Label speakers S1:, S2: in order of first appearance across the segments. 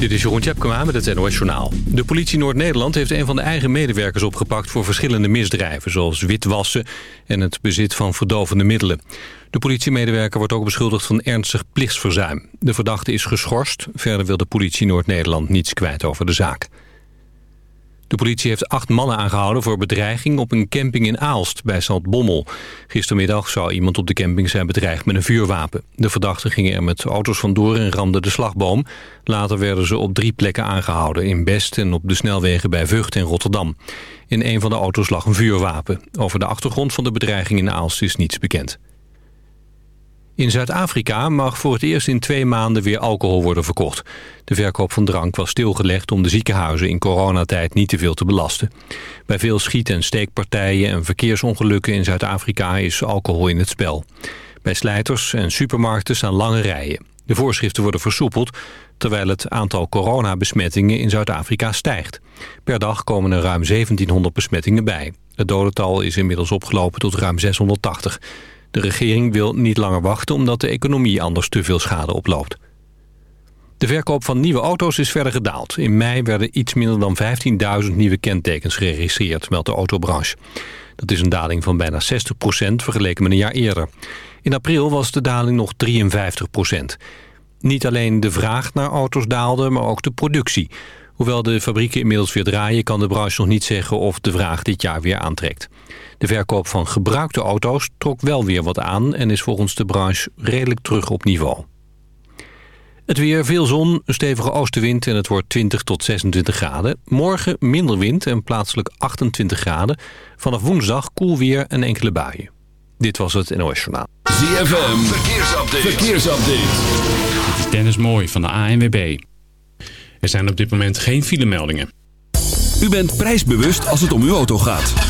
S1: Dit is Jeroen Tjepkema met het NOS Journaal. De politie Noord-Nederland heeft een van de eigen medewerkers opgepakt... voor verschillende misdrijven, zoals witwassen en het bezit van verdovende middelen. De politiemedewerker wordt ook beschuldigd van ernstig plichtsverzuim. De verdachte is geschorst. Verder wil de politie Noord-Nederland niets kwijt over de zaak. De politie heeft acht mannen aangehouden voor bedreiging op een camping in Aalst bij Zaltbommel. Gistermiddag zou iemand op de camping zijn bedreigd met een vuurwapen. De verdachten gingen er met auto's vandoor en ramden de slagboom. Later werden ze op drie plekken aangehouden, in Best en op de snelwegen bij Vught en Rotterdam. In een van de auto's lag een vuurwapen. Over de achtergrond van de bedreiging in Aalst is niets bekend. In Zuid-Afrika mag voor het eerst in twee maanden weer alcohol worden verkocht. De verkoop van drank was stilgelegd om de ziekenhuizen in coronatijd niet te veel te belasten. Bij veel schiet- en steekpartijen en verkeersongelukken in Zuid-Afrika is alcohol in het spel. Bij slijters en supermarkten staan lange rijen. De voorschriften worden versoepeld, terwijl het aantal coronabesmettingen in Zuid-Afrika stijgt. Per dag komen er ruim 1700 besmettingen bij. Het dodental is inmiddels opgelopen tot ruim 680. De regering wil niet langer wachten omdat de economie anders te veel schade oploopt. De verkoop van nieuwe auto's is verder gedaald. In mei werden iets minder dan 15.000 nieuwe kentekens geregistreerd, meldt de autobranche. Dat is een daling van bijna 60% vergeleken met een jaar eerder. In april was de daling nog 53% Niet alleen de vraag naar auto's daalde, maar ook de productie. Hoewel de fabrieken inmiddels weer draaien... kan de branche nog niet zeggen of de vraag dit jaar weer aantrekt. De verkoop van gebruikte auto's trok wel weer wat aan... en is volgens de branche redelijk terug op niveau. Het weer, veel zon, een stevige oostenwind en het wordt 20 tot 26 graden. Morgen minder wind en plaatselijk 28 graden. Vanaf woensdag koel weer en enkele buien. Dit was het NOS Journaal.
S2: ZFM, verkeersupdate. verkeersupdate.
S3: Dit is Dennis Mooi van de ANWB. Er zijn op dit moment geen filemeldingen.
S2: U bent prijsbewust als het om uw auto gaat.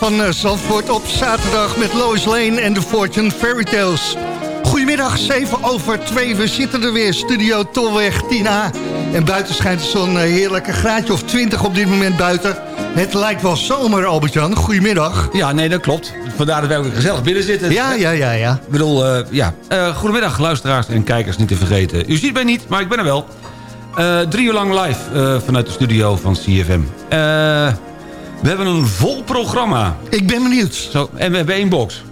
S4: Van uh, Zandvoort op zaterdag met Lois Lane en de Fortune Fairy Tales. Goedemiddag, 7 over 2. We zitten er weer, studio Tolweg 10A. En buiten schijnt zo'n uh, heerlijke graadje of 20 op dit moment buiten. Het lijkt wel zomer, Albert-Jan. Goedemiddag.
S5: Ja, nee, dat klopt. Vandaar dat wij ook gezellig binnen zitten.
S4: Ja, ja, ja, ja.
S5: Ik bedoel, uh, ja. goedemiddag, luisteraars en kijkers, niet te vergeten. U ziet mij niet, maar ik ben er wel. drie uur lang live vanuit de studio van CFM. We hebben een vol programma.
S4: Ik ben benieuwd.
S5: Zo, en we hebben één box.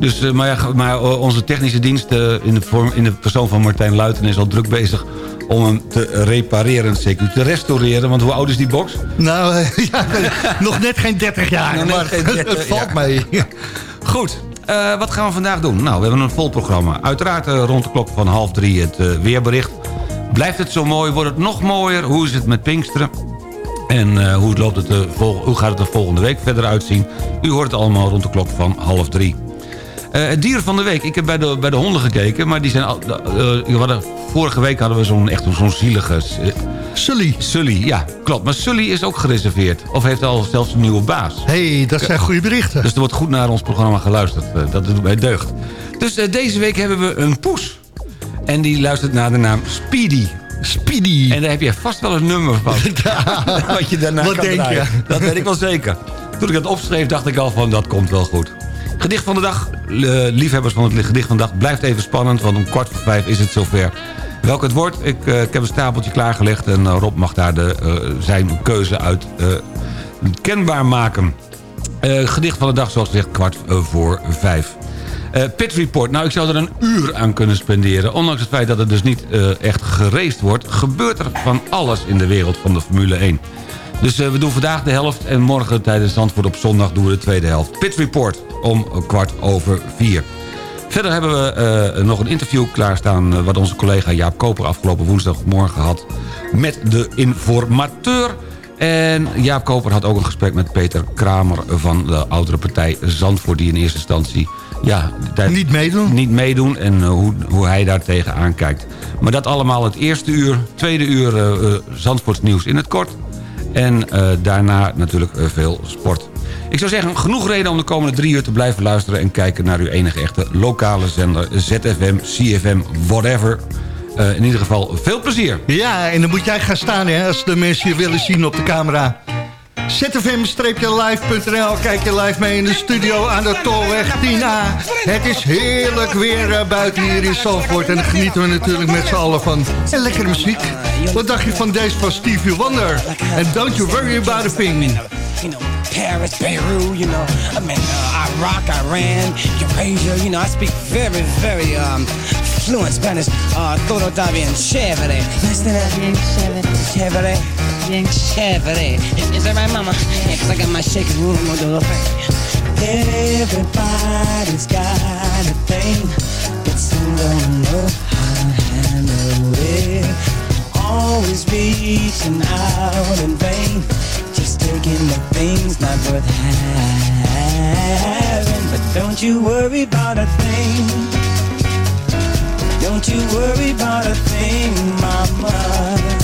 S5: Dus, uh, maar, ja, maar uh, onze technische dienst uh, in, de vorm, in de persoon van Martijn Luiten... is al druk bezig om hem te repareren, zeker te restaureren. Want hoe oud is die box?
S4: Nou, ja, nog net geen 30 jaar, nog maar geen 30, het valt mee.
S5: Goed, wat gaan we vandaag doen? Nou, we hebben een vol programma. Uiteraard rond de klok van half drie het weerbericht. Blijft het zo mooi? Wordt het nog mooier? Hoe is het met Pinksteren? En uh, hoe, loopt het de hoe gaat het er volgende week verder uitzien? U hoort het allemaal rond de klok van half drie. Uh, het dier van de week. Ik heb bij de, bij de honden gekeken. Maar die zijn al, uh, hadden, vorige week hadden we zo'n echt zo'n zielige...
S4: Sully.
S5: Sully, ja, klopt. Maar Sully is ook gereserveerd. Of heeft al zelfs een nieuwe baas.
S4: hey, dat zijn goede berichten.
S5: Dus er wordt goed naar ons programma geluisterd. dat doet mij deugd. Dus deze week hebben we een poes. En die luistert naar de naam Speedy.
S4: Speedy.
S5: En daar heb je vast wel een nummer van. Wat je daarna
S4: Wat
S5: kan
S4: denk
S5: draaien.
S4: je?
S5: Dat weet ik wel zeker. Toen ik dat opschreef dacht ik al van dat komt wel goed. Gedicht van de dag. Liefhebbers van het gedicht van de dag. Blijft even spannend, want om kwart voor vijf is het zover. Welk het wordt, ik, uh, ik heb een stapeltje klaargelegd... en uh, Rob mag daar de, zijn keuze uit kenbaar maken. gedicht van de dag, zoals gezegd, kwart voor vijf. Uh, Pit Report, nou ik zou er een uur aan kunnen spenderen. Ondanks het feit dat het dus niet uh, echt geraced wordt... gebeurt er van alles in de wereld van de Formule 1. Dus uh, we doen vandaag de helft en morgen tijdens Zandvoort op zondag doen we de tweede helft. Pit Report om kwart over vier. Verder hebben we nog een interview klaarstaan... wat onze collega Jaap Koper afgelopen woensdagmorgen had... met de informateur... En Jaap Koper had ook een gesprek met Peter Kramer van de oudere partij Zandvoort... die in eerste instantie ja,
S4: niet meedoen.
S5: Niet meedoen en uh, hoe, hoe hij daar tegenaan kijkt. Maar dat allemaal het eerste uur. Tweede uur uh, uh, Zandvoortsnieuws in het kort. En daarna natuurlijk veel sport. Ik zou zeggen, genoeg reden om de komende drie uur te blijven luisteren... en kijken naar uw enige echte lokale zender ZFM, CFM, whatever... In ieder geval veel plezier.
S4: Ja, en dan moet jij gaan staan hè, als de mensen je willen zien op de camera. zfm-live.nl Kijk je live mee in de studio aan de Tolweg 10A. Het is heerlijk weer uh, buiten hier in Zandvoort. En daar genieten we natuurlijk met z'n allen van. En lekkere muziek. Wat dacht je van deze van Stevie Wonder? En Don't You Worry About a Thing.
S6: you know, Paris, Beirut, you know, I mean, uh, Iraq, Iran, Eurasia, you know, I speak very, very um, fluent Spanish. Uh, todo está bien chévere. Listen to that? Bien chévere. Bien chévere. Is, that right, mama? Yeah, cause I got my shaking room on the thing. Everybody's got a thing, but some don't know how to handle it. Always reaching out in vain just taking the things not worth having. But don't you worry about a thing. Don't you worry about a thing, mama.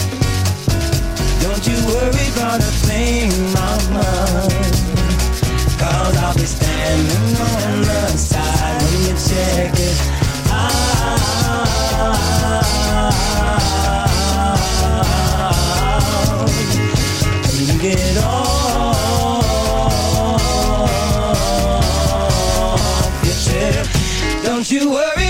S6: Don't you worry about a thing, mama. Cause I'll be standing on the side when you check it out. Leave it off your chest. Don't you worry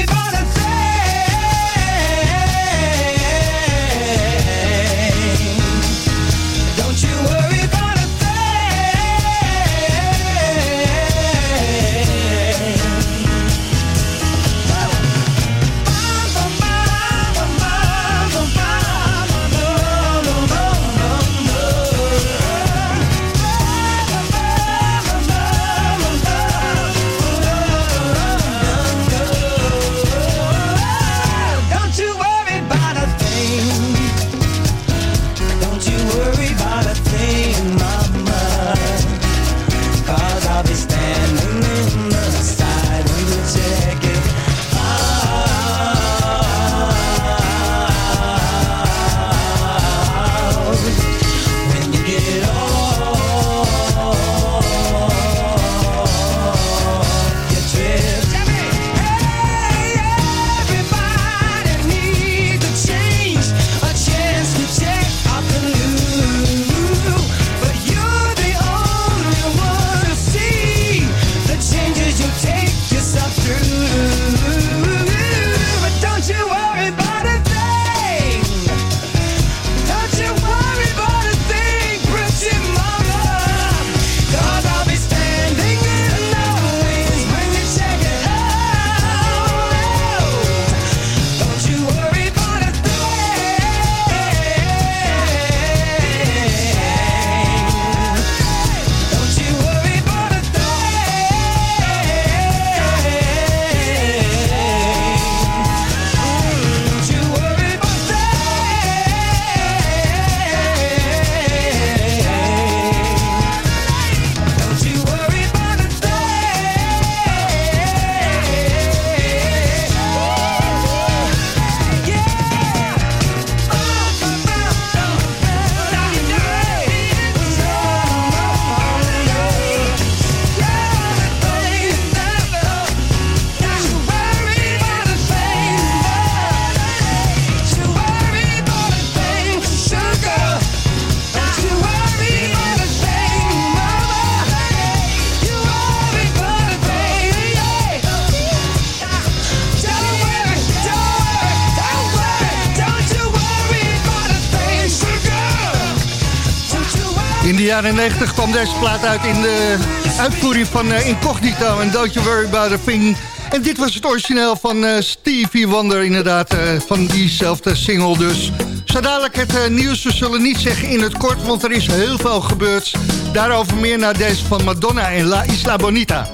S7: jaren 90 kwam deze plaat uit in de uitvoering van eh, Incognito en Don't You Worry About A Thing. En dit was het origineel van eh, Stevie Wonder inderdaad, eh, van diezelfde single dus. Zo dadelijk het nieuws, we zullen niet zeggen in het kort, want er is heel veel gebeurd. Daarover meer naar deze van Madonna en La Isla Bonita.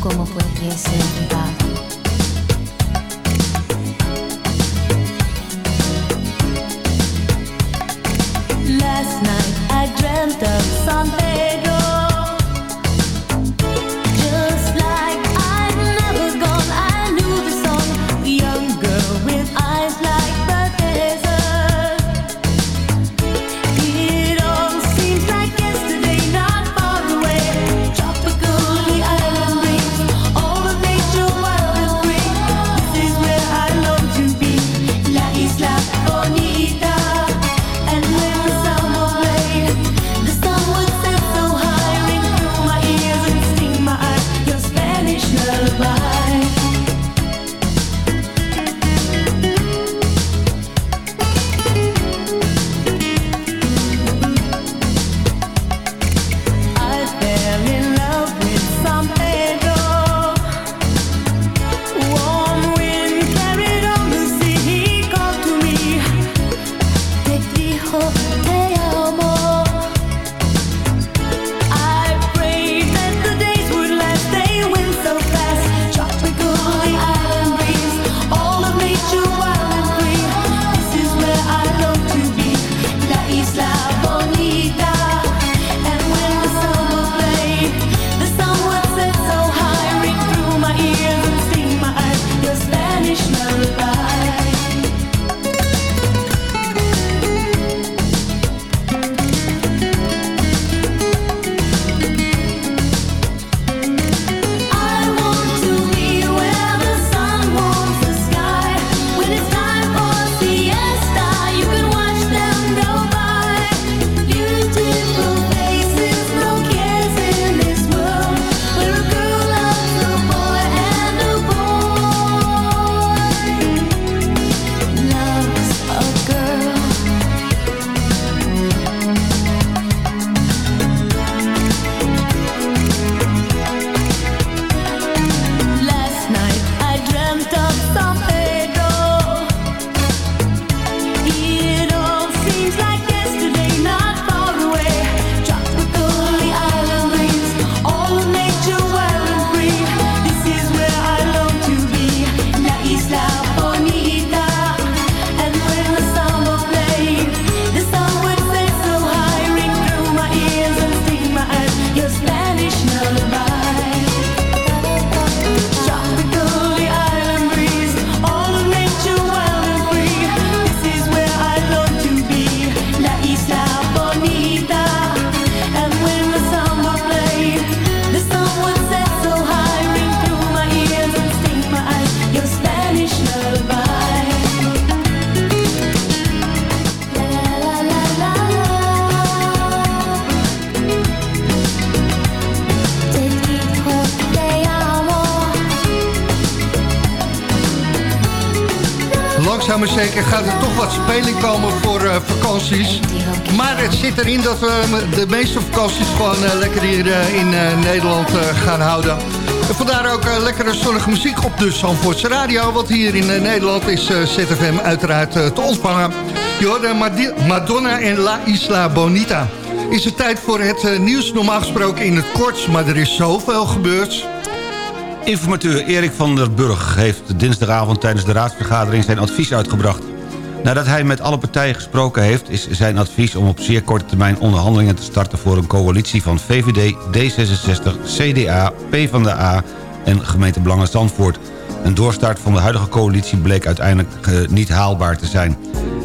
S8: ¿Cómo fue
S7: something zeker gaat er toch wat speling komen voor eh, vakanties. Maar het zit erin dat we de meeste vakanties gewoon eh, lekker hier eh, in eh, Nederland eh, gaan houden. En vandaar ook eh, lekkere zonnige muziek op de Zandvoortse Radio. Want hier in eh, Nederland is eh, ZFM uiteraard eh, te ontvangen. Madi- Madonna en La Isla Bonita. Is het tijd voor het eh, nieuws normaal gesproken in het kort. Maar er is zoveel gebeurd.
S5: Informateur Erik van der Burg heeft dinsdagavond tijdens de raadsvergadering zijn advies uitgebracht. Nadat hij met alle partijen gesproken heeft... is zijn advies om op zeer korte termijn onderhandelingen te starten... voor een coalitie van VVD, D66, CDA, PvdA en gemeente Belangen Zandvoort. Een doorstart van de huidige coalitie bleek uiteindelijk eh, niet haalbaar te zijn.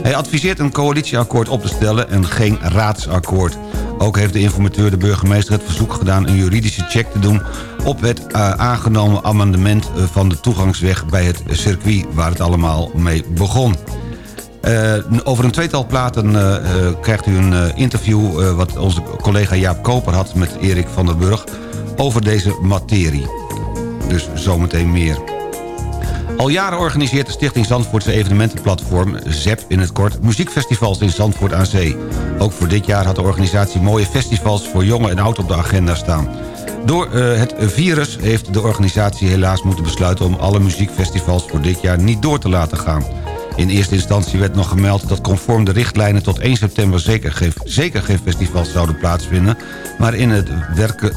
S5: Hij adviseert een coalitieakkoord op te stellen en geen raadsakkoord. Ook heeft de informateur de burgemeester het verzoek gedaan... een juridische check te doen op het eh, aangenomen amendement eh, van de toegangsweg bij het circuit... waar het allemaal mee begon. Eh, over een tweetal platen krijgt u een interview... wat onze collega Jaap Koper had met Erik van der Burg... over deze materie. Dus zometeen meer. Al jaren organiseert de Stichting Zandvoortse evenementenplatform... ZEP in het kort, muziekfestivals in Zandvoort aan Zee. Ook voor dit jaar had de organisatie mooie festivals... voor jong en oud op de agenda staan. Door eh, het virus heeft de organisatie helaas moeten besluiten... om alle muziekfestivals voor dit jaar niet door te laten gaan. In eerste instantie werd nog gemeld dat conform de richtlijnen... tot 1 september zeker geen, zeker geen festivals zouden plaatsvinden. Maar in het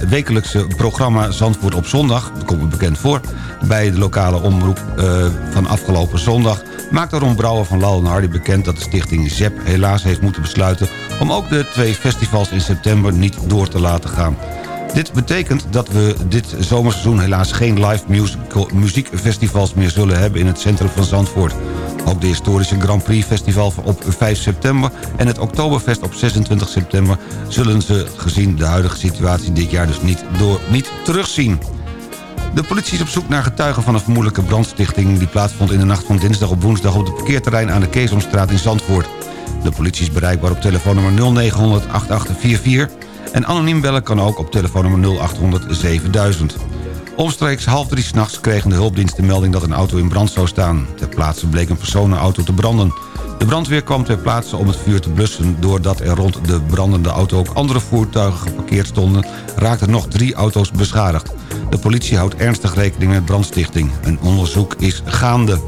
S5: wekelijkse programma Zandvoort op zondag... dat komt me bekend voor, bij de lokale omroep eh, van afgelopen zondag... maakte Ron Brouwer van Lal en Hardy bekend dat de stichting ZEP... helaas heeft moeten besluiten om ook de twee festivals in september niet door te laten gaan. Dit betekent dat we dit zomerseizoen helaas geen live muziekfestivals meer zullen hebben in het centrum van Zandvoort. Ook de historische Grand Prix Festival op 5 september en het Oktoberfest op 26 september zullen ze gezien de huidige situatie dit jaar dus niet, door, niet terugzien. De politie is op zoek naar getuigen van een vermoedelijke brandstichting... die plaatsvond in de nacht van dinsdag op woensdag op het parkeerterrein aan de Keesomstraat in Zandvoort. De politie is bereikbaar op telefoonnummer 0900 8844 en anoniem bellen kan ook op telefoonnummer 0800 7000. Omstreeks half drie s'nachts kregen de hulpdiensten melding dat een auto in brand zou staan. Ter plaatse bleek een personenauto te branden. De brandweer kwam ter plaatse om het vuur te blussen. Doordat er rond de brandende auto ook andere voertuigen geparkeerd stonden... raakten nog drie auto's beschadigd. De politie houdt ernstig rekening met brandstichting. Een onderzoek is gaande.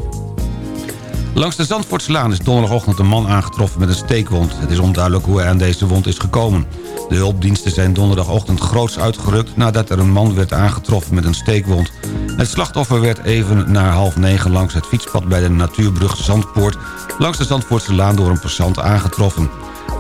S5: Langs de Zandvoortslaan is donderdagochtend een man aangetroffen met een steekwond. Het is onduidelijk hoe hij aan deze wond is gekomen. De hulpdiensten zijn donderdagochtend groots uitgerukt... nadat er een man werd aangetroffen met een steekwond. Het slachtoffer werd even na half negen langs het fietspad... bij de natuurbrug Zandpoort... langs de Zandvoortse Laan door een passant aangetroffen.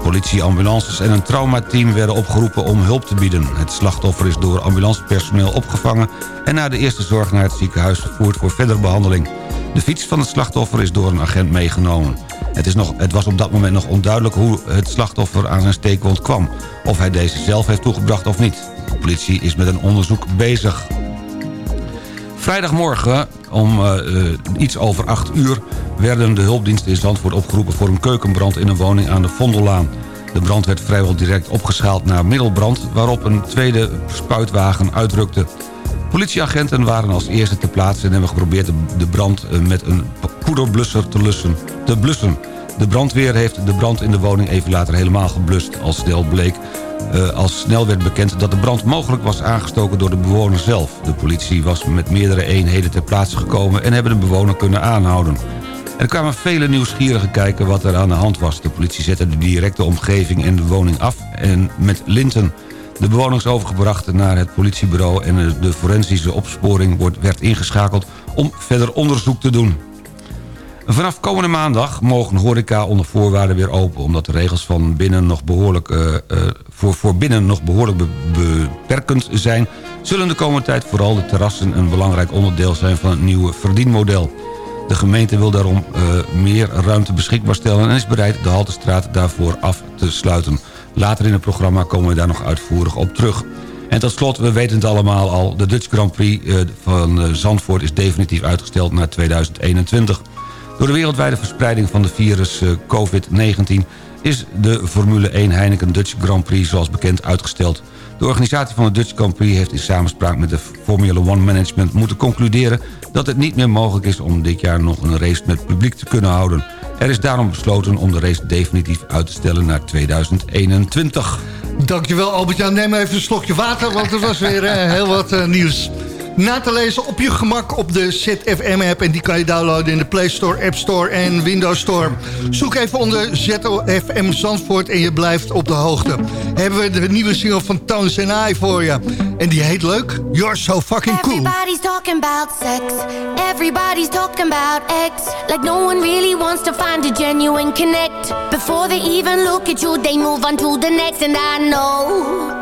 S5: Politie, ambulances en een traumateam werden opgeroepen om hulp te bieden. Het slachtoffer is door ambulancepersoneel opgevangen... en na de eerste zorg naar het ziekenhuis vervoerd voor verdere behandeling. De fiets van het slachtoffer is door een agent meegenomen. Het, is nog, het was op dat moment nog onduidelijk hoe het slachtoffer aan zijn steekwond kwam. Of hij deze zelf heeft toegebracht of niet. De politie is met een onderzoek bezig. Vrijdagmorgen om uh, iets over 8 uur... werden de hulpdiensten in Zandvoort opgeroepen... voor een keukenbrand in een woning aan de Vondellaan. De brand werd vrijwel direct opgeschaald naar middelbrand... waarop een tweede spuitwagen uitrukte. Politieagenten waren als eerste ter plaatse... en hebben geprobeerd de brand eh, met een poederblusser te, lussen, te blussen. De brandweer heeft de brand in de woning even later helemaal geblust. Als snel bleek, uh, als snel werd bekend dat de brand mogelijk was aangestoken door de bewoner zelf. De politie was met meerdere eenheden ter plaatse gekomen... en hebben de bewoner kunnen aanhouden. Er kwamen vele nieuwsgierigen kijken wat er aan de hand was. De politie zette de directe omgeving en de woning af en met linten... De bewoner is overgebracht naar het politiebureau... en de forensische opsporing wordt, werd ingeschakeld om verder onderzoek te doen. Vanaf komende maandag mogen horeca onder voorwaarden weer open... omdat de regels van binnen nog behoorlijk, uh, uh, voor, voor binnen nog behoorlijk be beperkend zijn... zullen de komende tijd vooral de terrassen een belangrijk onderdeel zijn... van het nieuwe verdienmodel. De gemeente wil daarom uh, meer ruimte beschikbaar stellen... en is bereid de Haltestraat daarvoor af te sluiten... Later in het programma komen we daar nog uitvoerig op terug. En tot slot, we weten het allemaal al... de Dutch Grand Prix uh, van uh, Zandvoort is definitief uitgesteld naar 2021. Door de wereldwijde verspreiding van de virus uh, COVID-19... is de Formule 1 Heineken Dutch Grand Prix zoals bekend uitgesteld. De organisatie van de Dutch Grand Prix heeft in samenspraak met de Formula 1 Management moeten concluderen... dat het niet meer mogelijk is om dit jaar nog een race met publiek te kunnen houden... Er is daarom besloten om de race definitief uit te stellen naar 2021.
S4: Dankjewel Albert-Jan. Neem even een slokje water, want er was weer uh, heel wat uh, nieuws. Na te lezen op je gemak op de ZFM-app... en die kan je downloaden in de Play Store, App Store en Windows Store. Zoek even onder ZFM Zandvoort en je blijft op de hoogte. Hebben we de nieuwe single van Tones and I voor je. En die heet leuk, You're So Fucking Cool.
S9: Everybody's talking about sex. Everybody's talking about X. Like no one really wants to find a genuine connect. Before they even look at you, they move on to the next. And I know.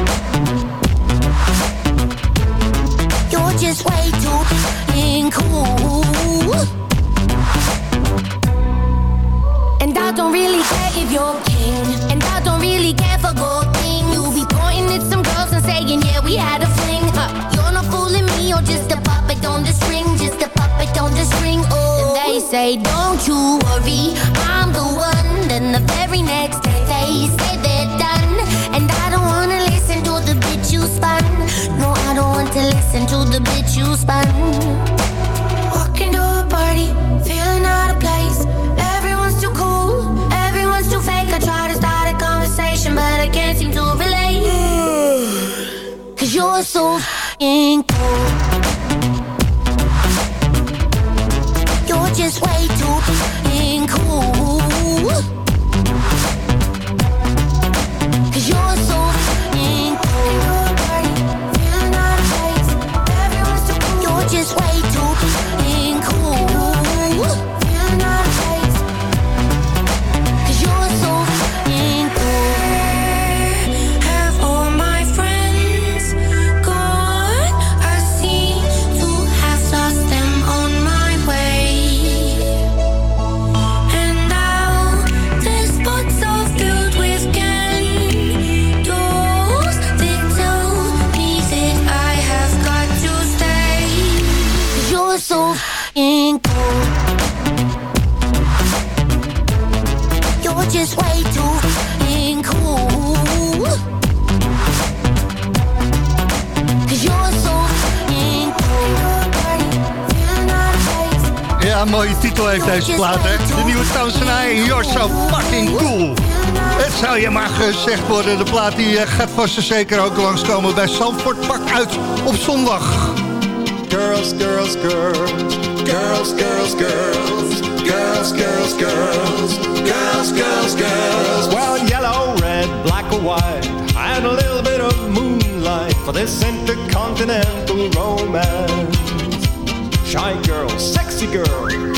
S9: just way too in cool. And I don't really care if you're king. And I don't really care for gold thing. You be pointing at some girls and saying, yeah, we had a fling. Huh. You're not fooling me, you're just a puppet on the string. Just a puppet on the string, oh. And they say, don't you worry, I'm the one. Then the very next day they say they're done. And I don't wanna the bitch you spun. No, I don't want to listen to the bitch you spun. Walking to a party, feeling out of place. Everyone's too cool, everyone's too fake. I try to start a conversation, but I can't seem to relate. Cause you're so f***ing cool. You're just way too f***ing cool. Cause you're so
S4: mooie titel heeft deze plaat, hè? De nieuwe Towns en You're So Fucking Cool. Het zou je maar gezegd worden. De plaat die eh, gaat vast en zeker ook langskomen bij Zandvoort. Pak uit op zondag.
S10: Girls, girls, girls. Girls, girls, girls. Girls, girls, girls. Girls, girls, girls. Well, yellow, red, black or white. And a little bit of moonlight. For this intercontinental romance. Shy girl, sexy girl.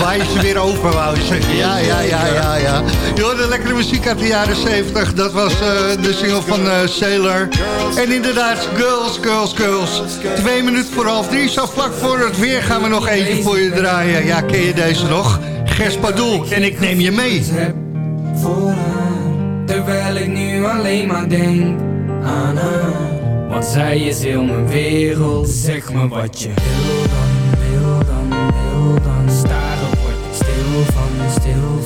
S4: Waar is je weer open, wou. Ja, ja, ja, ja, ja. Je hoorde lekkere muziek uit de jaren 70. Dat was eh, de single van eh, Sailor. En inderdaad, Girls, Girls, Girls. Twee minuten voor half drie. Zo vlak voor het weer gaan we nog even voor je draaien. Ja, ken je deze nog? Gers Padoel. En ik neem je mee.
S11: Terwijl ik nu alleen maar denk aan haar Want zij is heel mijn wereld Zeg me wat je wil Staren word ik stil van, stil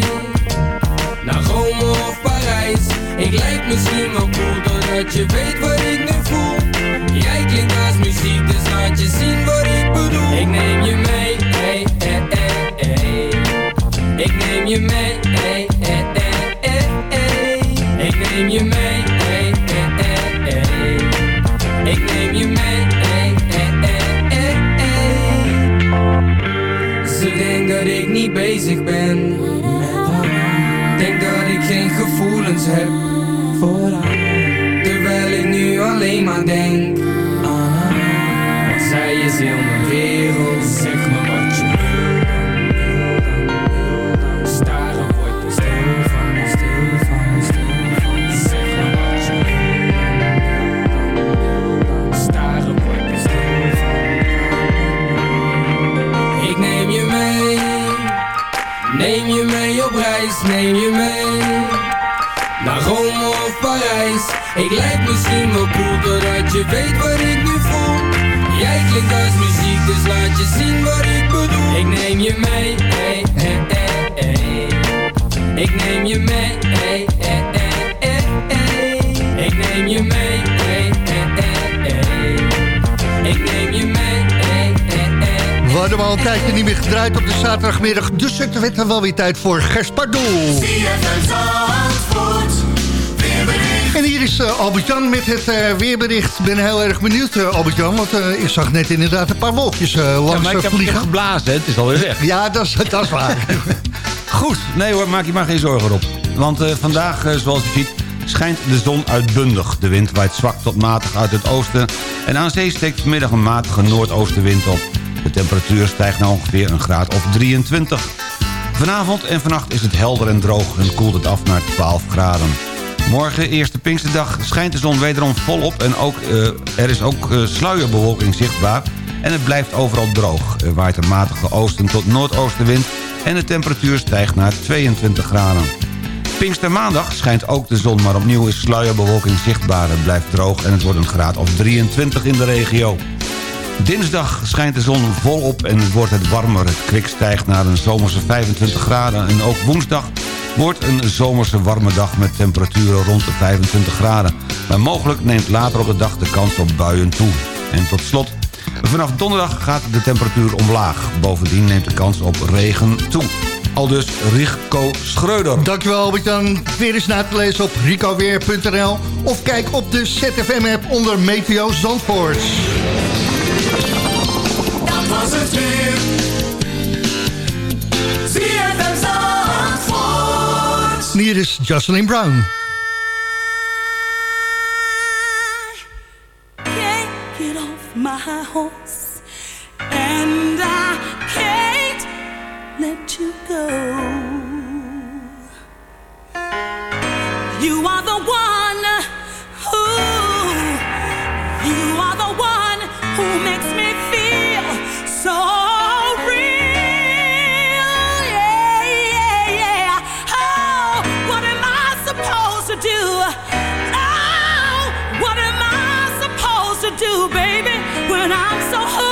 S11: Ik lijk misschien wel cool Doordat je weet wat ik nu voel Jij klinkt als muziek Dus laat je zien wat ik bedoel Ik neem je mee hey, hey, hey, hey. Ik neem je mee hey, hey, hey, hey, hey. Ik neem je mee hey, hey, hey. Ik neem je mee hey, hey, hey, hey, hey. Ze denkt dat ik niet bezig ben Terwijl ik nu alleen maar denk Want zij is heel mijn wereld Zeg me wat je wil Staren word ik stil van, stil van, stil van Zeg me wat je wil Staren word ik stil van. Ik neem je mee Neem je mee op reis, neem je mee misschien wel cool Doordat je weet wat ik nu voel Jij klinkt als muziek Dus laat je zien wat ik bedoel Ik neem je mee, hey, hey, hey, hey. Ik neem je mee, hey, hey, hey, hey, hey. Ik neem je mee, hey, hey, hey, hey. Ik neem je mee, hey, hey, hey.
S4: We hadden al een tijdje niet meer gedraaid op de zaterdagmiddag. Dus het werd er wel weer tijd voor Gerspardoel. En hier is uh, Albert-Jan met het uh, weerbericht. Ik ben heel erg benieuwd, uh, Albert-Jan. Want ik zag net inderdaad een paar wolkjes langs
S5: ja, maar ik heb
S4: vliegen.
S5: geblazen, hè? het is alweer weg.
S4: Ja, dat is, dat is waar.
S5: Goed, nee hoor, maak je maar geen zorgen op. Want vandaag, zoals je ziet, schijnt de zon uitbundig. De wind waait zwak tot matig uit het oosten. En aan zee steekt vanmiddag een matige noordoostenwind op. De temperatuur stijgt naar ongeveer een graad of 23. Vanavond en vannacht is het helder en droog en koelt het af naar 12 graden. Morgen, eerste Pinksterdag, schijnt de zon wederom volop... en ook, uh, er is ook uh, sluierbewolking zichtbaar en het blijft overal droog. Er waait een matige oosten tot noordoostenwind... en de temperatuur stijgt naar 22 graden. Pinkstermaandag schijnt ook de zon, maar opnieuw is sluierbewolking zichtbaar. Het blijft droog en het wordt een graad of 23 in de regio. Dinsdag schijnt de zon volop en wordt het warmer. Het kwik stijgt naar een zomerse 25 graden. En ook woensdag wordt een zomerse warme dag met temperaturen rond de 25 graden. Maar mogelijk neemt later op de dag de kans op buien toe. En tot slot, vanaf donderdag gaat de temperatuur omlaag. Bovendien neemt de kans op regen toe. Aldus Rico Schreuder.
S4: Dankjewel Albert-Jan. Weer eens na te lezen op ricoweer.nl of kijk op de ZFM-app onder Meteo Zandvoort.
S10: Dat was het weer.
S4: Hier is Jocelyn Brown.
S9: can't get off Oh, what am I supposed to do, baby, when I'm
S7: when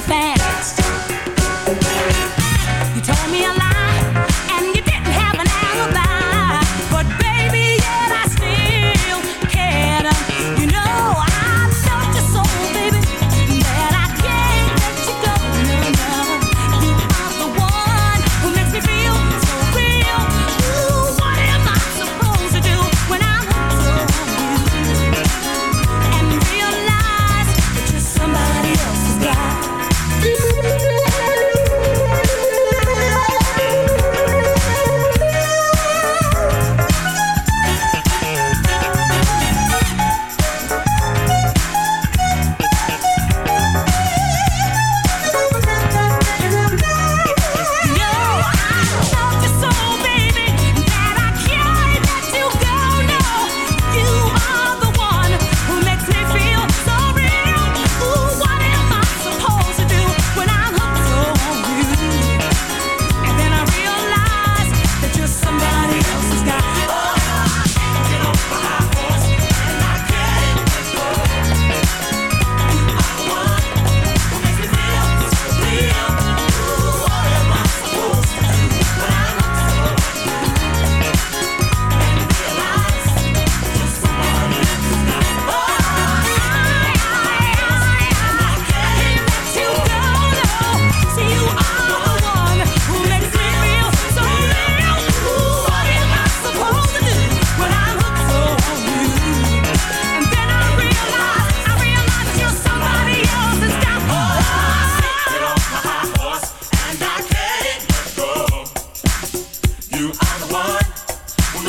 S7: the fan.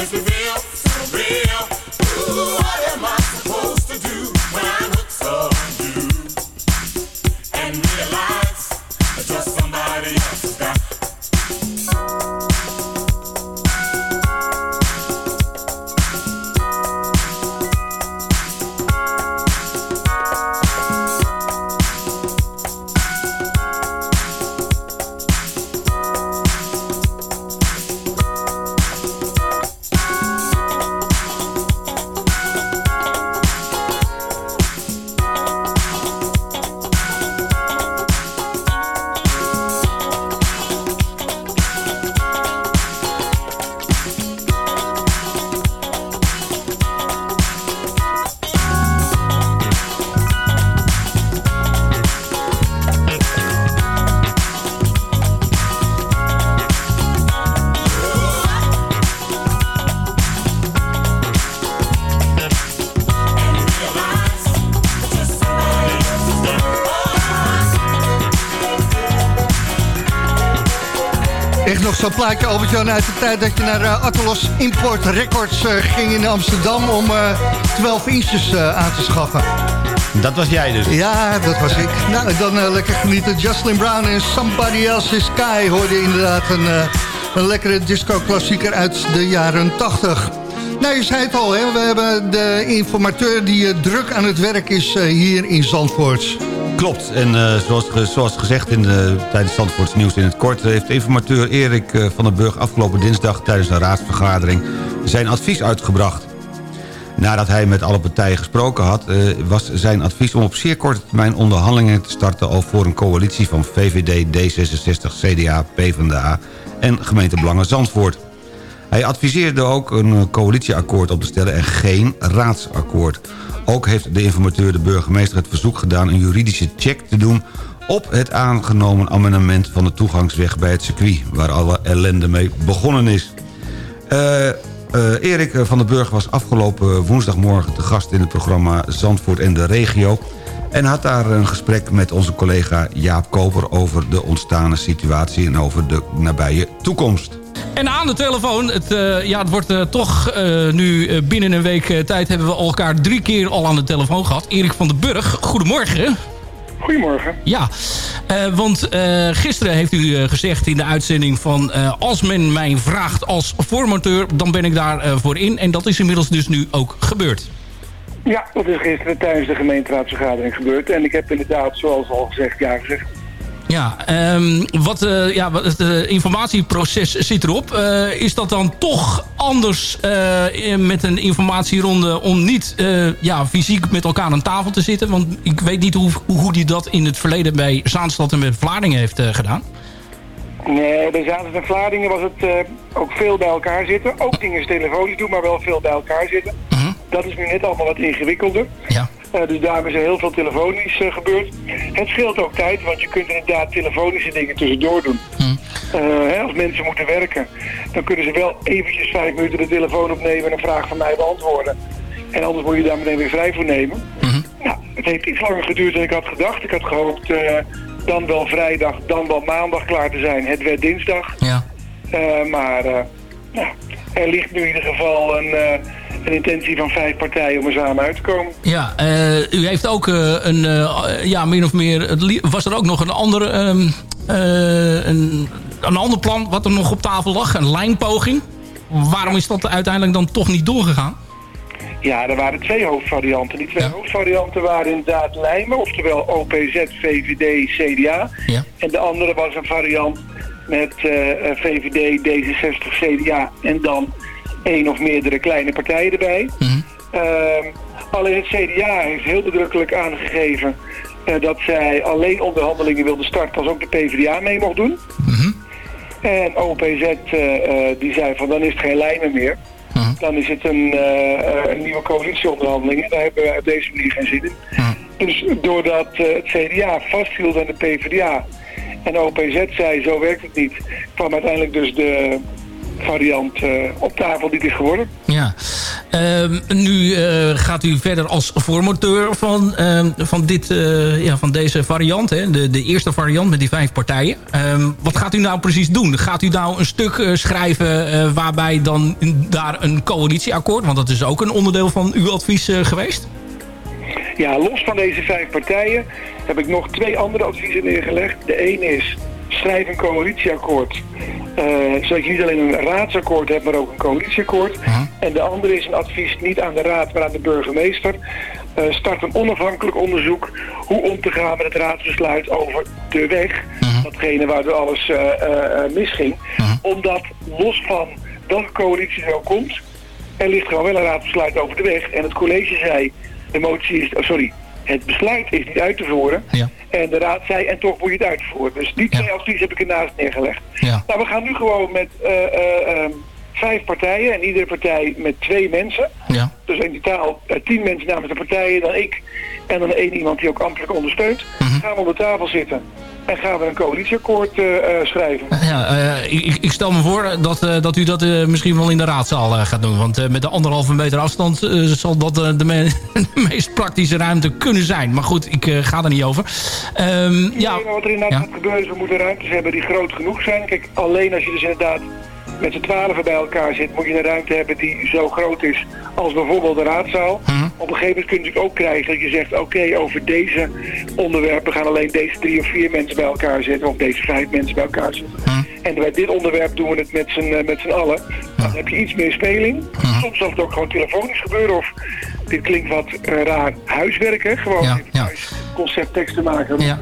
S7: is the real.
S4: Albert-Jan, uit de tijd dat je naar uh, Atlas Import Records eh, ging in Amsterdam... om eh 12 inches eh, aan te schaffen.
S5: Dat was jij dus.
S4: Ja, dat was ik. Nou, dan eh, lekker genieten. Jocelyn Brown en Somebody Else's Sky hoorde inderdaad een, eh, een lekkere disco-klassieker uit de jaren 80. Nou, je zei het al, hè? we hebben de informateur die eh, druk aan het werk is eh, hier in Zandvoort.
S5: Klopt. En eh, zoals, zoals gezegd in de, tijdens Zandvoorts nieuws in het kort... heeft informateur Erik eh, van den Burg afgelopen dinsdag... tijdens een raadsvergadering zijn advies uitgebracht. Nadat hij met alle partijen gesproken had... eh, was zijn advies om op zeer korte termijn onderhandelingen te starten... over voor een coalitie van VVD, D66, CDA, PvdA en gemeente Belangen Zandvoort. Hij adviseerde ook een eh, coalitieakkoord op te stellen en geen raadsakkoord. Ook heeft de informateur de burgemeester het verzoek gedaan... een juridische check te doen op het aangenomen amendement van de toegangsweg bij het circuit... waar alle ellende mee begonnen is. Eh, eh, Erik van den Burg was afgelopen woensdagmorgen te gast in het programma Zandvoort en de Regio... en had daar een gesprek met onze collega Jaap Koper over de ontstane situatie... en over de nabije toekomst.
S12: En aan de telefoon, het, eh, ja, het wordt eh, toch eh, nu binnen een week tijd... hebben we elkaar drie keer al aan de telefoon gehad. Erik van den Burg, goedemorgen.
S13: Goedemorgen.
S12: Ja, eh, want eh, gisteren heeft u gezegd in de uitzending van... eh, als men mij vraagt als formateur, dan ben ik daar eh, voor in. En dat is inmiddels dus nu ook gebeurd.
S13: Ja, dat is gisteren tijdens de gemeenteraadsvergadering gebeurd. En ik heb inderdaad, zoals al gezegd, ja gezegd.
S12: Ja, ehm, wat, eh, ja, wat het eh, informatieproces zit erop. Eh, is dat dan toch anders met een informatieronde... om niet ja, fysiek met elkaar aan tafel te zitten? Want ik weet niet hoe, hoe, hoe die dat in het verleden... bij Zaanstad en met Vlaardingen heeft gedaan.
S13: Nee, bij Zaanstad en Vlaardingen was het ook veel bij elkaar zitten. Ook dingen telefonisch doen, maar wel veel bij elkaar zitten. Dat is nu net allemaal wat ingewikkelder.
S12: Ja.
S13: Eh, dus daarom is er heel veel telefonisch eh, gebeurd. Het scheelt ook tijd, want je kunt inderdaad telefonische dingen tussendoor doen. Eh, hè, als mensen moeten werken, dan kunnen ze wel eventjes vijf minuten de telefoon opnemen en een vraag van mij beantwoorden. En anders moet je daar meteen weer vrij voor nemen. Nou, het heeft iets langer geduurd dan ik had gedacht. Ik had gehoopt eh, dan wel vrijdag, dan wel maandag klaar te zijn. Het werd dinsdag.
S12: Ja.
S13: Eh, maar eh, nou, er ligt nu in ieder geval een, eh, een intentie van vijf partijen om er samen uit te komen.
S12: Ja, eh, u heeft ook eh, een, ja, min of meer... Was er ook nog een ander, ehm, eh, een, een ander plan wat er nog op tafel lag? Een lijnpoging? Waarom is dat uiteindelijk dan toch niet doorgegaan?
S13: Ja, er waren twee hoofdvarianten. Die twee hoofdvarianten waren inderdaad lijmen, oftewel OPZ, VVD, CDA.
S12: Ja.
S13: En de andere was een variant met VVD, D66, CDA en dan één of meerdere kleine partijen erbij. Ehm, alleen het CDA heeft heel nadrukkelijk aangegeven eh, dat zij alleen onderhandelingen wilde starten als ook de PvdA mee mocht doen. En OPZ eh, eh, die zei van dan is het geen lijmen meer. Dan is het een, een nieuwe coalitieonderhandeling. En daar hebben wij op deze manier geen zin in. Dus doordat het CDA vasthield aan de PvdA en OPZ zei zo werkt het niet, kwam uiteindelijk dus de variant eh, op tafel die het is geworden.
S12: Ja. Ehm, nu eh, gaat u verder als formateur van, ehm, van, dit, eh, ja, van deze variant. Hè? De, de eerste variant met die vijf partijen. Ehm, wat gaat u nou precies doen? Gaat u nou een stuk schrijven waarbij dan daar een coalitieakkoord... want dat is ook een onderdeel van uw advies geweest?
S13: Ja, los van deze vijf partijen heb ik nog twee andere adviezen neergelegd. De een is schrijf een coalitieakkoord. eh, zodat je niet alleen een raadsakkoord hebt, maar ook een coalitieakkoord. En de andere is een advies niet aan de raad, maar aan de burgemeester. Eh, start een onafhankelijk onderzoek hoe om te gaan met het raadsbesluit over de weg. Datgene waardoor alles eh, misging. Omdat los van welke coalitie ook komt, er ligt gewoon wel een raadsbesluit over de weg. En het college zei, de motie is, oh, sorry, het besluit is niet uit te voeren. En de raad zei, en toch moet je het uitvoeren. Dus die twee adviezen heb ik ernaast neergelegd. Nou, we gaan nu gewoon met eh, eh, ehm, vijf partijen en iedere partij met twee mensen.
S12: Ja.
S13: Dus in totaal eh, tien mensen namens de partijen, dan ik en dan één iemand die ook ambtelijk ondersteunt. Gaan we om de tafel zitten en gaan we een coalitieakkoord eh, eh, schrijven.
S12: Ja, eh, ik, ik stel me voor dat, dat u dat misschien wel in de raadzaal gaat doen. Want met de anderhalve meter afstand zal dat de, me- de meest praktische ruimte kunnen zijn. Maar goed, ik ga er niet over. Ehm, ja,
S13: wat er inderdaad gaat gebeuren is, we moeten ruimtes hebben die groot genoeg zijn. Kijk, alleen als je dus inderdaad met z'n twaalfen bij elkaar zit, moet je een ruimte hebben die zo groot is als bijvoorbeeld de raadzaal. Op een gegeven moment kun je natuurlijk ook krijgen dat je zegt, oké, over deze onderwerpen gaan alleen deze drie of vier mensen bij elkaar zitten, of deze vijf mensen bij elkaar zitten. En bij dit onderwerp doen we het met z'n eh, met z'n allen. Dan heb je iets meer speling. Soms zal het ook gewoon telefonisch gebeuren, of dit klinkt wat eh, raar, huiswerken, gewoon
S12: Ja,
S13: conceptteksten maken.
S12: Ja.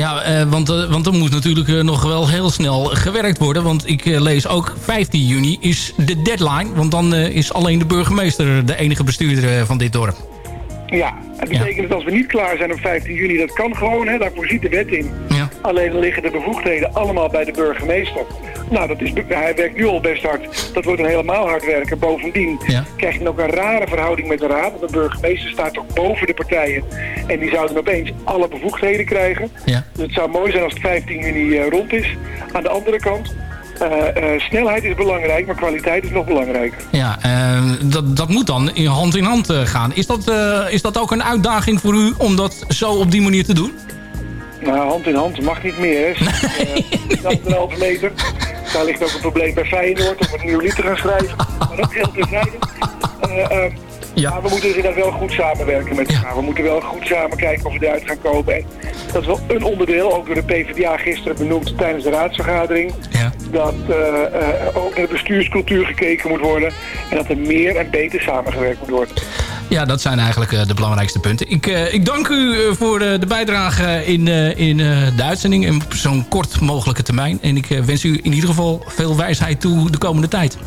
S12: Ja, eh, want, eh, want er moet natuurlijk eh, nog wel heel snel gewerkt worden. Want ik lees ook 15 juni is de deadline. Want dan is alleen de burgemeester de enige bestuurder van dit dorp.
S13: Ja, dat betekent dat als we niet klaar zijn op 15 juni, dat kan gewoon, hè, daarvoor ziet de wet in. Alleen liggen de bevoegdheden allemaal bij de burgemeester. Nou, dat is, hij werkt nu al best hard. Dat wordt dan helemaal hard werken. Bovendien krijg je ook een rare verhouding met de raad. Want de burgemeester staat ook boven de partijen. En die zouden opeens alle bevoegdheden krijgen.
S12: Ja.
S13: Dus het zou mooi zijn als het 15 juni eh, rond is. Aan de andere kant, eh, eh, snelheid is belangrijk, maar kwaliteit is nog belangrijker.
S12: Ja, dat, dat moet dan in hand in hand gaan. Is dat, is dat ook een uitdaging voor u om dat zo op die manier te doen?
S13: Nou, hand in hand mag niet meer, hè. Uh, anderhalve meter. Daar ligt ook een probleem bij Feyenoord om een nieuw lied te gaan schrijven. Maar dat geldt terzijde. Uh, uh, ja. Maar we moeten inderdaad wel goed samenwerken met elkaar. We moeten wel goed samen kijken of we eruit gaan komen. En dat is wel een onderdeel, ook door de PvdA gisteren benoemd tijdens de raadsvergadering. Dat uh, uh, ook naar de bestuurscultuur gekeken moet worden. En dat er meer en beter samengewerkt moet worden.
S14: Ja, dat zijn eigenlijk eh, de belangrijkste punten. Ik, eh, ik dank u eh, voor de bijdrage in, in de uitzending... en op zo'n kort mogelijke termijn. En ik wens u in ieder geval veel wijsheid toe de komende tijd.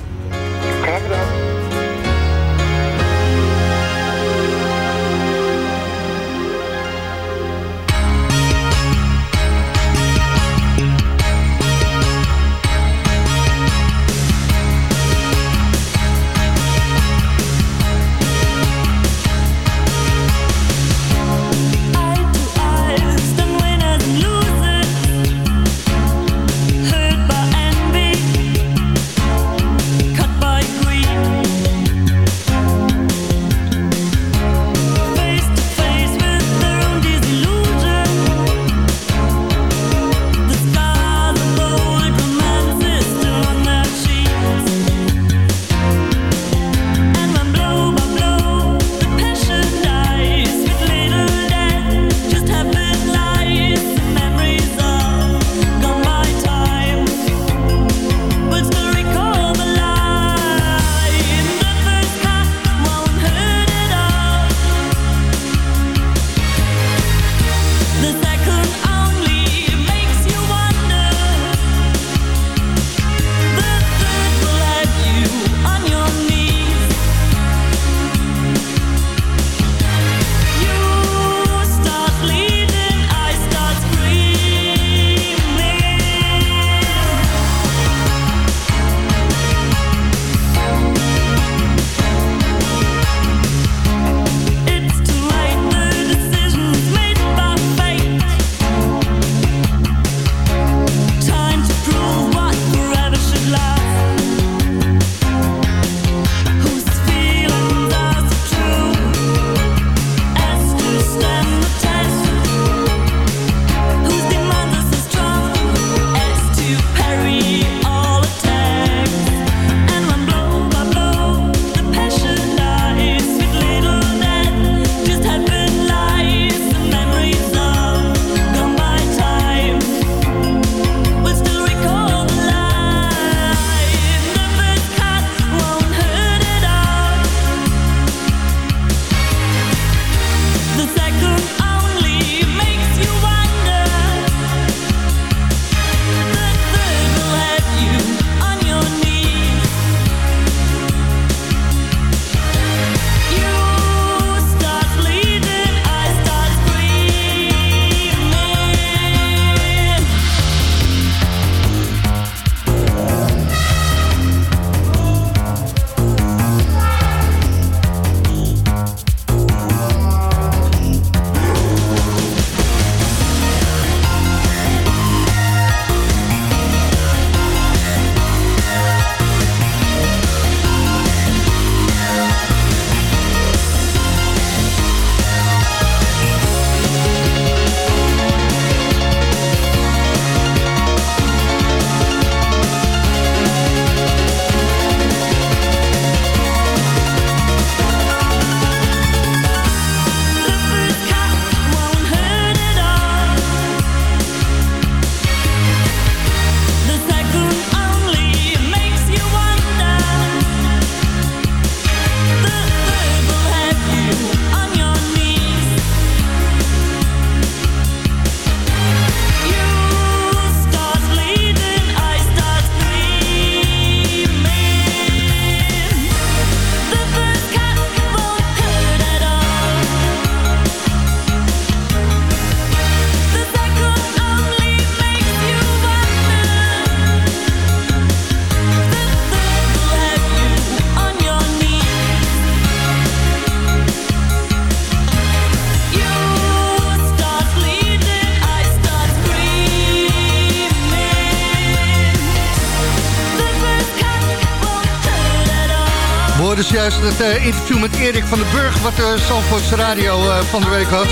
S9: All.
S4: We hoorden juist het eh, interview met Erik van den Burg... wat de Zandvoortse Radio eh, van de week had.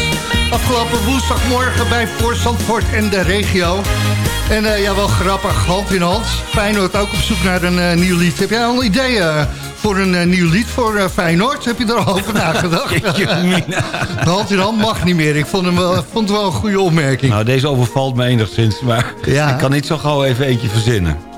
S4: Afgelopen woensdagmorgen bij Voor Zandvoort en de regio. En eh, ja, wel grappig, hand in hand. Feyenoord ook op zoek naar een eh, nieuw lied. Heb jij al een idee eh, voor een eh, nieuw lied voor eh, Feyenoord? Heb je er al over nagedacht? hand in hand mag niet meer. Ik vond, hem wel, vond het wel een goede opmerking.
S5: Nou, deze overvalt me enigszins, maar
S4: Ja.
S5: ik kan niet zo gauw even eentje verzinnen.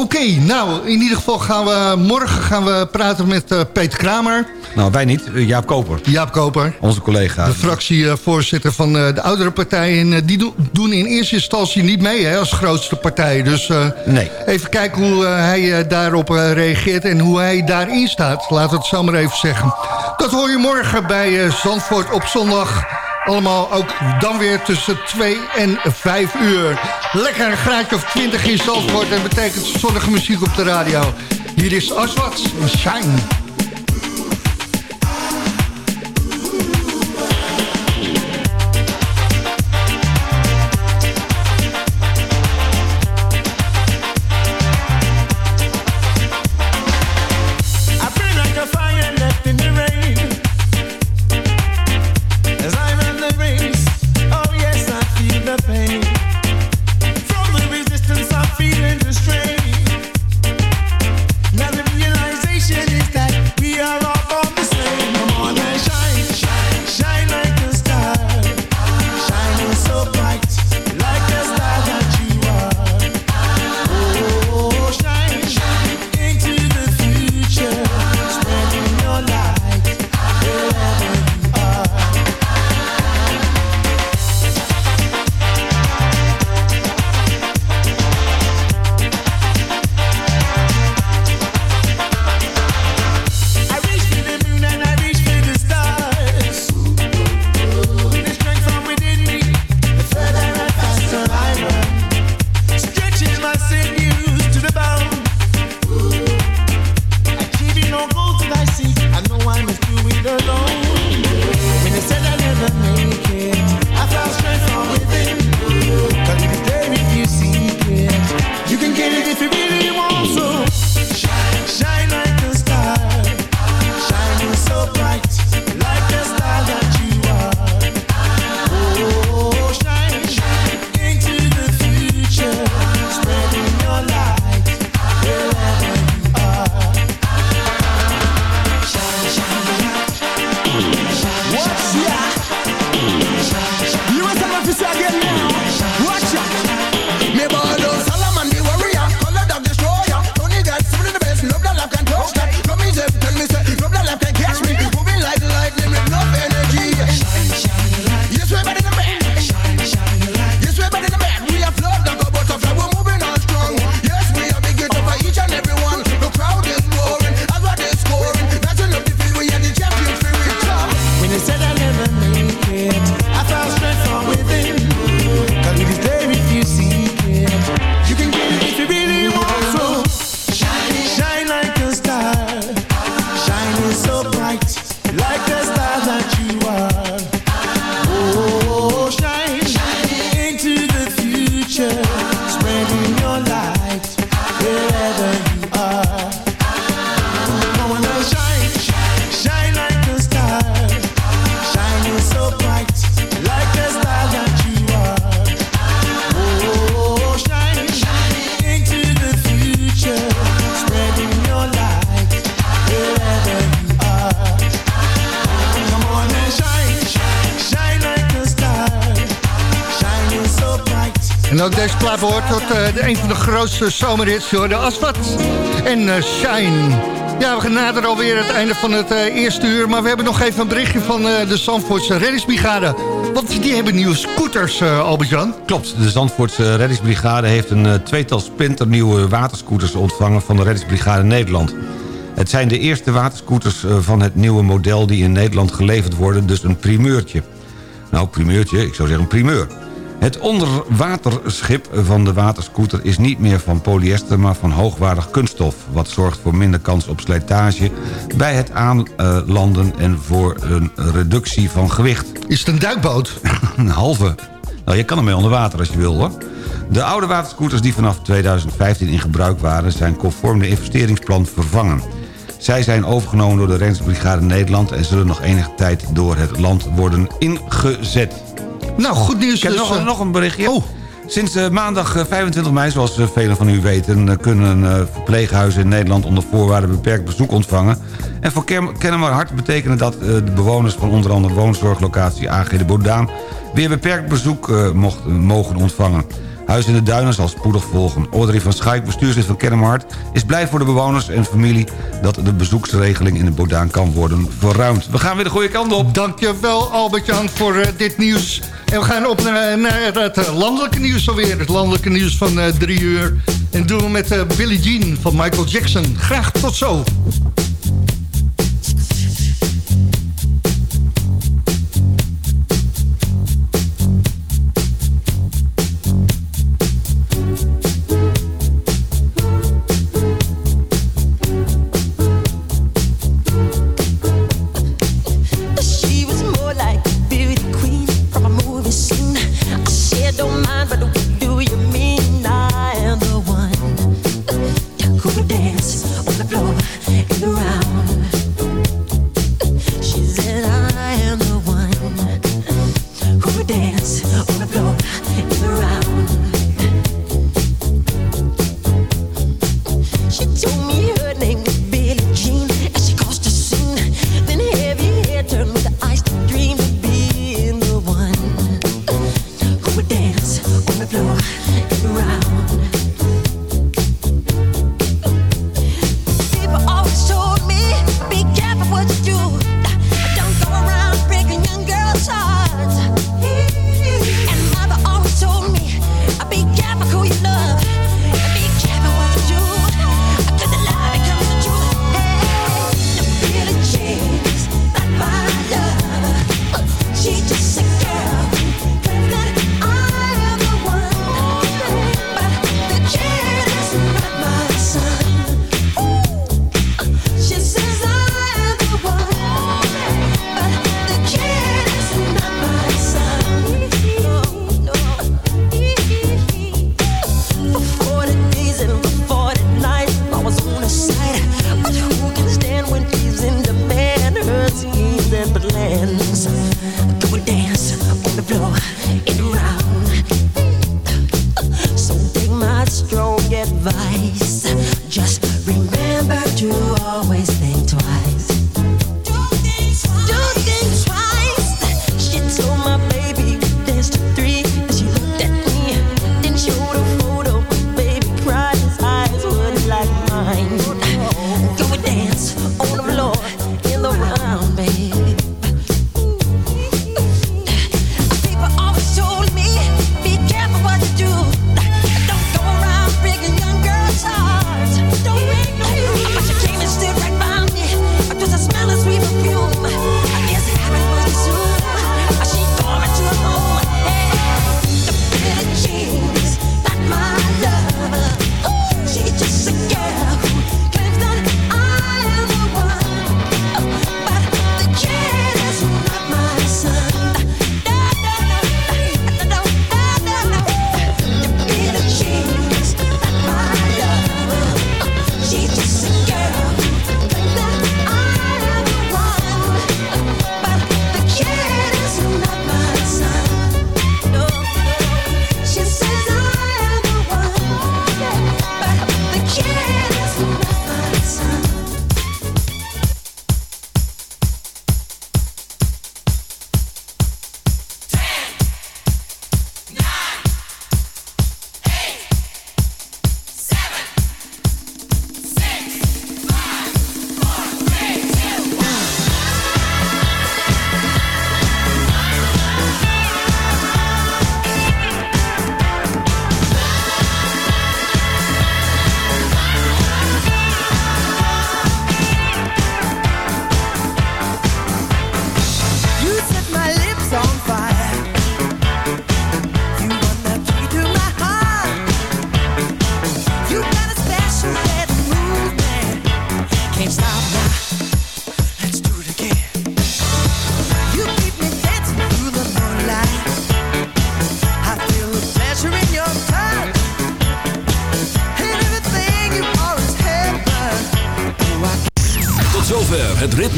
S4: Oké, nou, in ieder geval gaan we morgen gaan we praten met eh, Peter Kramer.
S5: Nou, wij niet. Eh, Jaap Koper.
S4: Jaap Koper.
S5: Onze collega.
S4: De fractievoorzitter van eh, de oudere partij. En die do- doen in eerste instantie niet mee hè, als grootste partij. Dus
S5: Nee.
S4: even kijken hoe hij daarop reageert en hoe hij daarin staat. Laten we het zo maar even zeggen. Dat hoor je morgen bij Zandvoort op zondag. Allemaal ook dan weer tussen 2 en 5 uur. Lekker een of 20 in Zandvoort. En betekent zonnige muziek op de radio. Hier is Aswat Shine. Zomerhits, joh, de Asfalt en eh, Shine. Ja, we gaan nader alweer het einde van het eh, eerste uur, maar we hebben nog even een berichtje van eh, de Zandvoortse reddingsbrigade. Want die hebben nieuwe scooters, Albert-Jan.
S5: Klopt, de Zandvoortse reddingsbrigade heeft een tweetal splinternieuwe waterscooters ontvangen van de reddingsbrigade Nederland. Het zijn de eerste waterscooters van het nieuwe model die in Nederland geleverd worden, dus een primeurtje. Nou, primeurtje, ik zou zeggen primeur. Het onderwaterschip van de waterscooter is niet meer van polyester... maar van hoogwaardig kunststof... wat zorgt voor minder kans op slijtage bij het aanlanden... en voor een reductie van gewicht.
S4: Is het een duikboot?
S5: een halve. Nou, je kan ermee onder water als je wil, hoor. De oude waterscooters die vanaf 2015 in gebruik waren... zijn conform de investeringsplan vervangen. Zij zijn overgenomen door de Reddingsbrigade Nederland... en zullen nog enige tijd door het land worden ingezet.
S4: Nou, goed nieuws.
S5: Ik heb
S4: dus,
S5: nog,
S4: eh,
S5: nog een berichtje. Sinds eh, maandag eh, 25 mei, zoals eh, velen van u weten... eh, kunnen eh, verpleeghuizen in Nederland onder voorwaarden beperkt bezoek ontvangen. En voor Ken- Kennemer Hart betekende dat eh, de bewoners van onder andere woonzorglocatie AG de Bodaan... weer beperkt bezoek eh, mocht, mogen ontvangen. Huis in de Duinen zal spoedig volgen. Audrey van Schaik, bestuurslid van Kennemart, is blij voor de bewoners en familie... dat de bezoeksregeling in de Bodaan kan worden verruimd. We gaan weer de goede kant op.
S15: Dankjewel Albert-Jan voor eh, dit nieuws. En we gaan op naar, het eh, landelijke nieuws alweer. Het landelijke nieuws van eh, drie uur. En doen we met uh, Billie Jean van Michael Jackson. Graag tot zo.